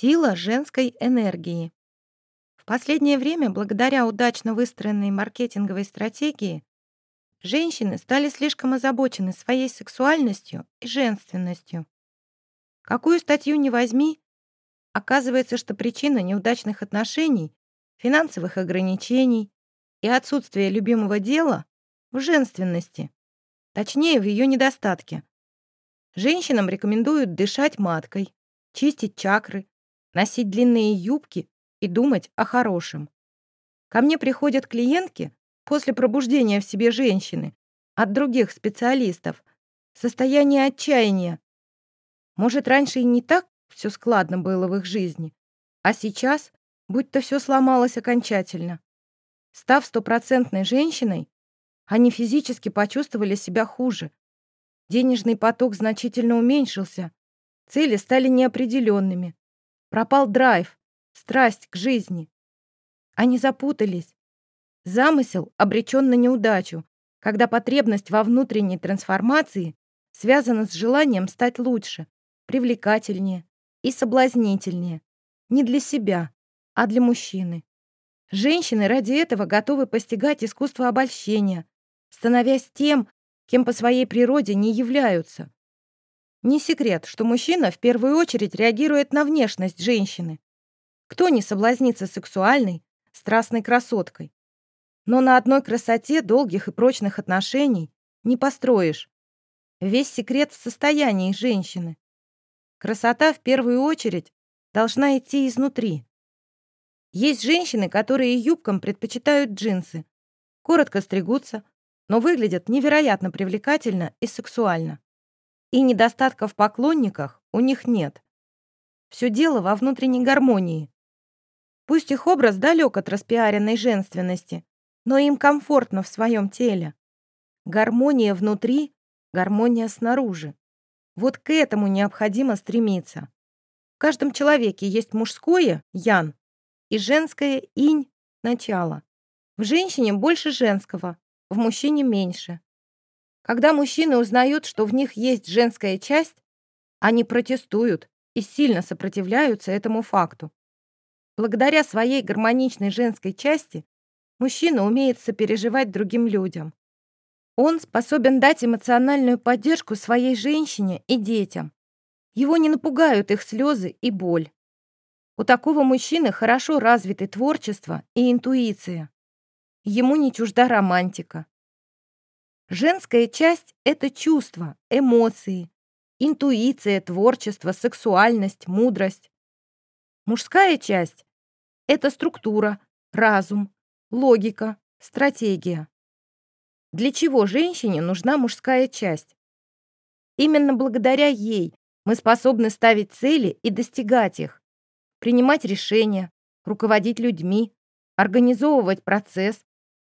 Сила женской энергии. В последнее время, благодаря удачно выстроенной маркетинговой стратегии, женщины стали слишком озабочены своей сексуальностью и женственностью. Какую статью не возьми, оказывается, что причина неудачных отношений, финансовых ограничений и отсутствия любимого дела в женственности, точнее, в ее недостатке. Женщинам рекомендуют дышать маткой, чистить чакры, носить длинные юбки и думать о хорошем. Ко мне приходят клиентки после пробуждения в себе женщины от других специалистов, состояние отчаяния. Может, раньше и не так все складно было в их жизни, а сейчас будто все сломалось окончательно. Став стопроцентной женщиной, они физически почувствовали себя хуже. Денежный поток значительно уменьшился, цели стали неопределенными. Пропал драйв, страсть к жизни. Они запутались. Замысел обречен на неудачу, когда потребность во внутренней трансформации связана с желанием стать лучше, привлекательнее и соблазнительнее. Не для себя, а для мужчины. Женщины ради этого готовы постигать искусство обольщения, становясь тем, кем по своей природе не являются. Не секрет, что мужчина в первую очередь реагирует на внешность женщины. Кто не соблазнится сексуальной, страстной красоткой? Но на одной красоте долгих и прочных отношений не построишь. Весь секрет в состоянии женщины. Красота в первую очередь должна идти изнутри. Есть женщины, которые юбкам предпочитают джинсы, коротко стригутся, но выглядят невероятно привлекательно и сексуально. И недостатка в поклонниках у них нет. Все дело во внутренней гармонии. Пусть их образ далек от распиаренной женственности, но им комфортно в своем теле. Гармония внутри, гармония снаружи. Вот к этому необходимо стремиться. В каждом человеке есть мужское – ян и женское – инь – начало. В женщине больше женского, в мужчине меньше. Когда мужчины узнают, что в них есть женская часть, они протестуют и сильно сопротивляются этому факту. Благодаря своей гармоничной женской части мужчина умеет сопереживать другим людям. Он способен дать эмоциональную поддержку своей женщине и детям. Его не напугают их слезы и боль. У такого мужчины хорошо развиты творчество и интуиция. Ему не чужда романтика. Женская часть — это чувства, эмоции, интуиция, творчество, сексуальность, мудрость. Мужская часть — это структура, разум, логика, стратегия. Для чего женщине нужна мужская часть? Именно благодаря ей мы способны ставить цели и достигать их, принимать решения, руководить людьми, организовывать процесс,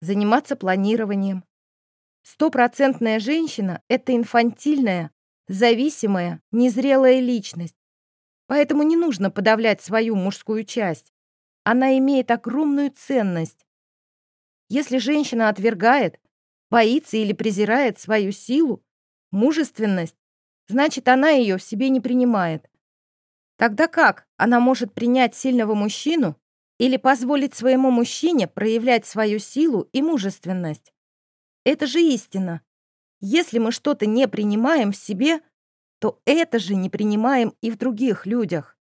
заниматься планированием. Стопроцентная женщина — это инфантильная, зависимая, незрелая личность. Поэтому не нужно подавлять свою мужскую часть. Она имеет огромную ценность. Если женщина отвергает, боится или презирает свою силу, мужественность, значит, она ее в себе не принимает. Тогда как она может принять сильного мужчину или позволить своему мужчине проявлять свою силу и мужественность? Это же истина. Если мы что-то не принимаем в себе, то это же не принимаем и в других людях.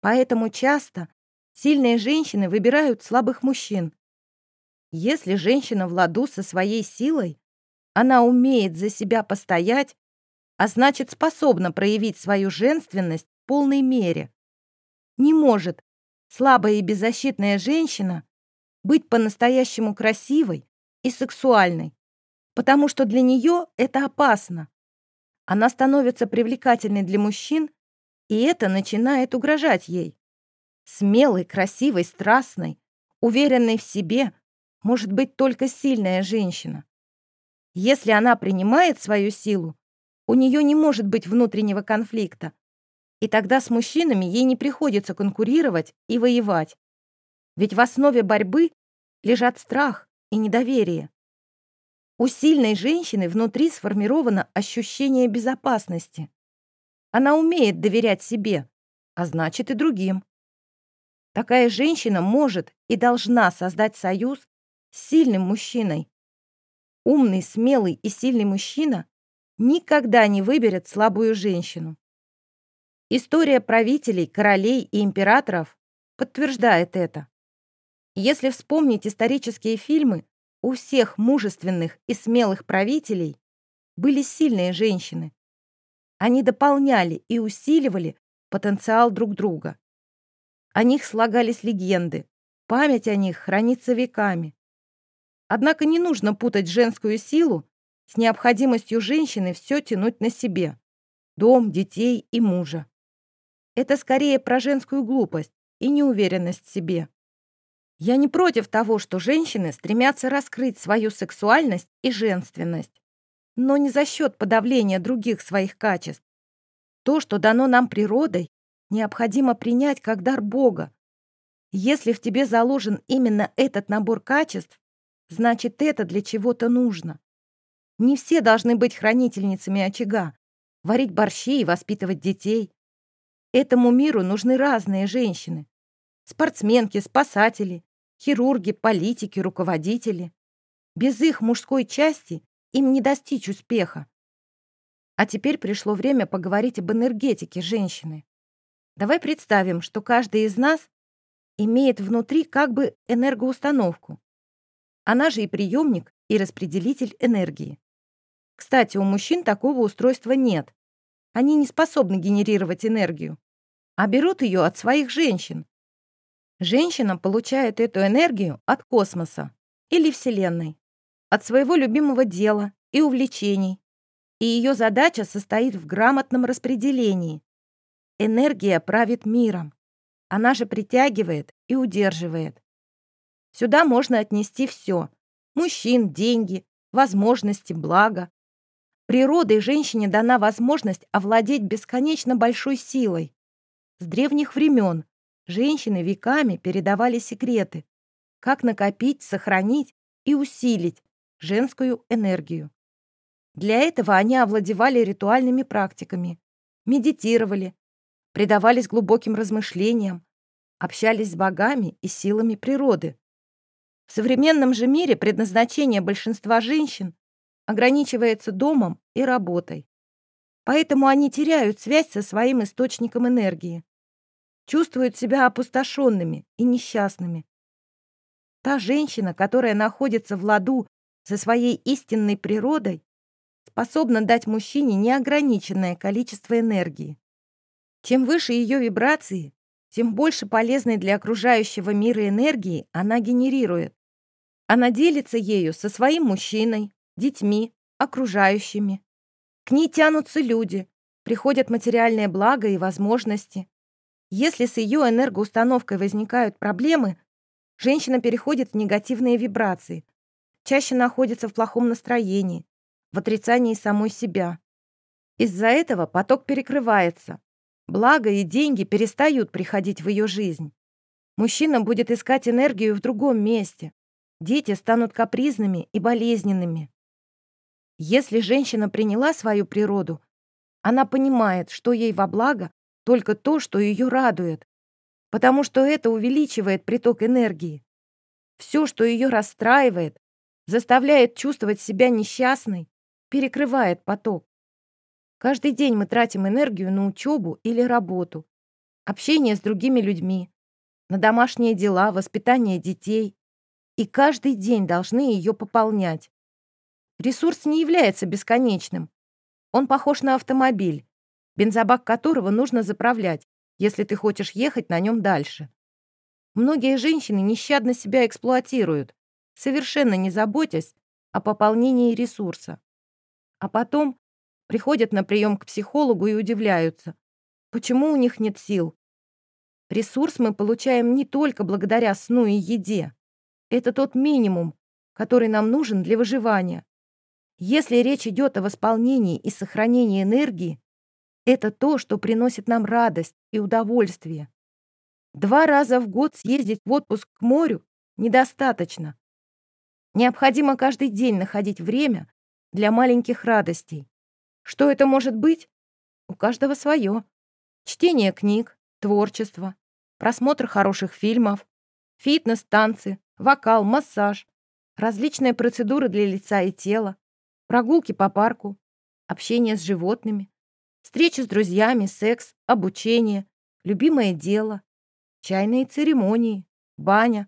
Поэтому часто сильные женщины выбирают слабых мужчин. Если женщина в ладу со своей силой, она умеет за себя постоять, а значит способна проявить свою женственность в полной мере. Не может слабая и беззащитная женщина быть по-настоящему красивой и сексуальной потому что для нее это опасно. Она становится привлекательной для мужчин, и это начинает угрожать ей. Смелой, красивой, страстной, уверенной в себе может быть только сильная женщина. Если она принимает свою силу, у нее не может быть внутреннего конфликта, и тогда с мужчинами ей не приходится конкурировать и воевать. Ведь в основе борьбы лежат страх и недоверие. У сильной женщины внутри сформировано ощущение безопасности. Она умеет доверять себе, а значит и другим. Такая женщина может и должна создать союз с сильным мужчиной. Умный, смелый и сильный мужчина никогда не выберет слабую женщину. История правителей, королей и императоров подтверждает это. Если вспомнить исторические фильмы, у всех мужественных и смелых правителей были сильные женщины. Они дополняли и усиливали потенциал друг друга. О них слагались легенды, память о них хранится веками. Однако не нужно путать женскую силу с необходимостью женщины все тянуть на себе. Дом, детей и мужа. Это скорее про женскую глупость и неуверенность в себе. Я не против того, что женщины стремятся раскрыть свою сексуальность и женственность, но не за счет подавления других своих качеств. То, что дано нам природой, необходимо принять как дар Бога. Если в тебе заложен именно этот набор качеств, значит, это для чего-то нужно. Не все должны быть хранительницами очага, варить борщи и воспитывать детей. Этому миру нужны разные женщины. Спортсменки, спасатели, хирурги, политики, руководители. Без их мужской части им не достичь успеха. А теперь пришло время поговорить об энергетике женщины. Давай представим, что каждый из нас имеет внутри как бы энергоустановку. Она же и приемник, и распределитель энергии. Кстати, у мужчин такого устройства нет. Они не способны генерировать энергию а берут ее от своих женщин. Женщина получает эту энергию от космоса или Вселенной, от своего любимого дела и увлечений, и ее задача состоит в грамотном распределении. Энергия правит миром, она же притягивает и удерживает. Сюда можно отнести все – мужчин, деньги, возможности, благо. Природой женщине дана возможность овладеть бесконечно большой силой, с древних времен женщины веками передавали секреты, как накопить, сохранить и усилить женскую энергию. Для этого они овладевали ритуальными практиками, медитировали, предавались глубоким размышлениям, общались с богами и силами природы. В современном же мире предназначение большинства женщин ограничивается домом и работой. Поэтому они теряют связь со своим источником энергии. Чувствуют себя опустошенными и несчастными. Та женщина, которая находится в ладу со своей истинной природой, способна дать мужчине неограниченное количество энергии. Чем выше ее вибрации, тем больше полезной для окружающего мира энергии она генерирует. Она делится ею со своим мужчиной, детьми, окружающими. К ней тянутся люди, приходят материальные блага и возможности. Если с ее энергоустановкой возникают проблемы, женщина переходит в негативные вибрации, чаще находится в плохом настроении, в отрицании самой себя. Из-за этого поток перекрывается. Благо и деньги перестают приходить в ее жизнь. Мужчина будет искать энергию в другом месте. Дети станут капризными и болезненными. Если женщина приняла свою природу, она понимает, что ей во благо только то, что ее радует, потому что это увеличивает приток энергии. Все, что ее расстраивает, заставляет чувствовать себя несчастной, перекрывает поток. Каждый день мы тратим энергию на учебу или работу, общение с другими людьми, на домашние дела, воспитание детей. И каждый день должны ее пополнять. Ресурс не является бесконечным. Он похож на автомобиль, бензобак которого нужно заправлять, если ты хочешь ехать на нем дальше. Многие женщины нещадно себя эксплуатируют, совершенно не заботясь о пополнении ресурса. А потом приходят на прием к психологу и удивляются, почему у них нет сил. Ресурс мы получаем не только благодаря сну и еде. Это тот минимум, который нам нужен для выживания. Если речь идет о восполнении и сохранении энергии, это то, что приносит нам радость и удовольствие. Два раза в год съездить в отпуск к морю недостаточно. Необходимо каждый день находить время для маленьких радостей. Что это может быть? У каждого свое. Чтение книг, творчество, просмотр хороших фильмов, фитнес, танцы, вокал, массаж, различные процедуры для лица и тела, прогулки по парку, общение с животными, встречи с друзьями, секс, обучение, любимое дело, чайные церемонии, баня,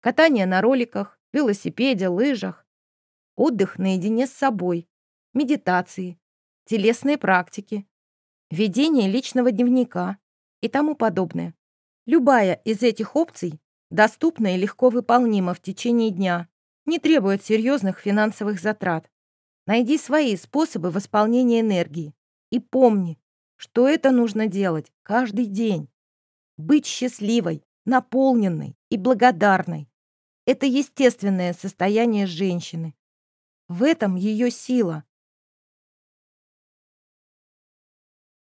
катание на роликах, велосипеде, лыжах, отдых наедине с собой, медитации, телесные практики, ведение личного дневника и тому подобное. Любая из этих опций доступна и легко выполнима в течение дня, не требует серьезных финансовых затрат. Найди свои способы восполнения энергии и помни, что это нужно делать каждый день. Быть счастливой, наполненной и благодарной – это естественное состояние женщины. В этом ее сила.